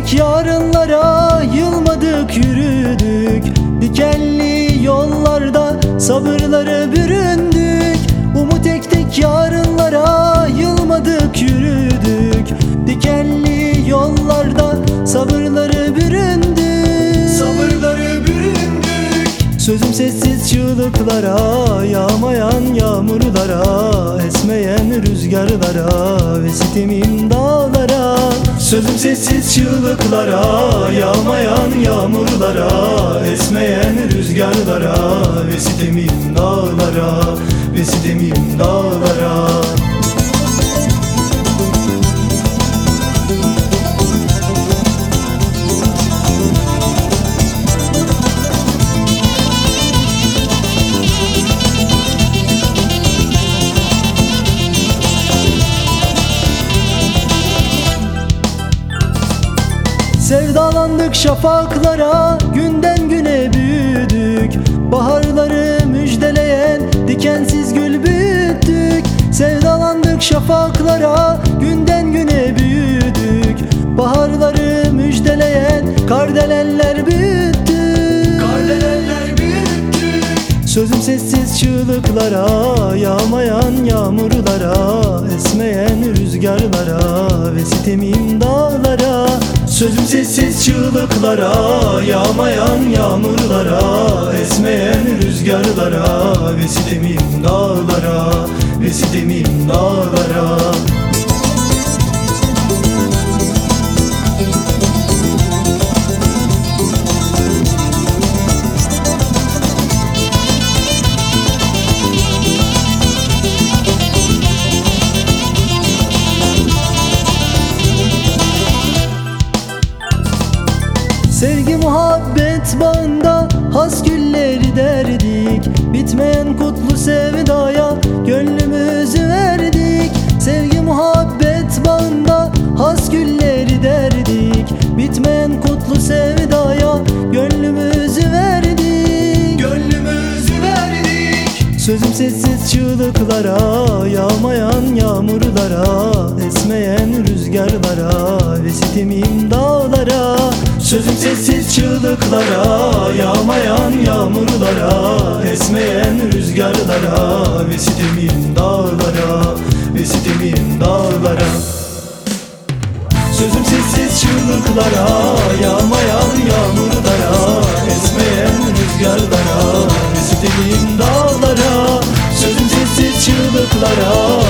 tek yarınlara yılmadık yürüdük. Dikenli yollarda sabırları büründük. Umut tek tek yarınlara yılmadık yürüdük. Dikenli yollarda sabırları büründük. Sabırları büründük. Sözüm sessiz çığlıklara Yağmayan yağmurlara Esmeyen rüzgarlara Ve sitemim dağlara Sözüm sessiz çığlıklara Yağmayan yağmurlara Esmeyen rüzgarlara Ve sitemim dağlara Ve sitemim dağlara Sevdalandık şafaklara Günden güne büyüdük. Baharları müjdeleyen Dikensiz gül büyüttük. Sevdalandık şafaklara Günden güne büyüdük. Baharları müjdeleyen Kardeleller büyüttük. Kardeleller büyüttük. Sözüm sessiz çığlıklara Yağmayan yağmurlara Esmeyen rüzgarlara Ve sitemim dağlara Sözüm sessiz çığlıklara Yağmayan yağmurlara Esmeyen rüzgarlara Ve sitemim dağlara Ve sitemim dağlara Sevgi muhabbet bağında has gülleri derdik. Bitmeyen kutlu sevdaya gönlümüzü verdik. Sevgi muhabbet bağında has gülleri derdik. Bitmeyen kutlu sevdaya gönlümüzü verdik. Gönlümüzü verdik. Sözüm sessiz çığlıklara Yağmayan yağmurlara Esmeyen rüzgarlara Ve sitemim dağlara Sözüm sessiz çığlıklara Yağmayan yağmurlara Esmeyen rüzgarlara Ve sitemim dağlara Ve sitemim dağlara. Sözüm sessiz çığlıklara Yağmayan yağmurlara Esmeyen rüzgarlara Ve sitemim dağlara. Sözüm sessiz çığlıklara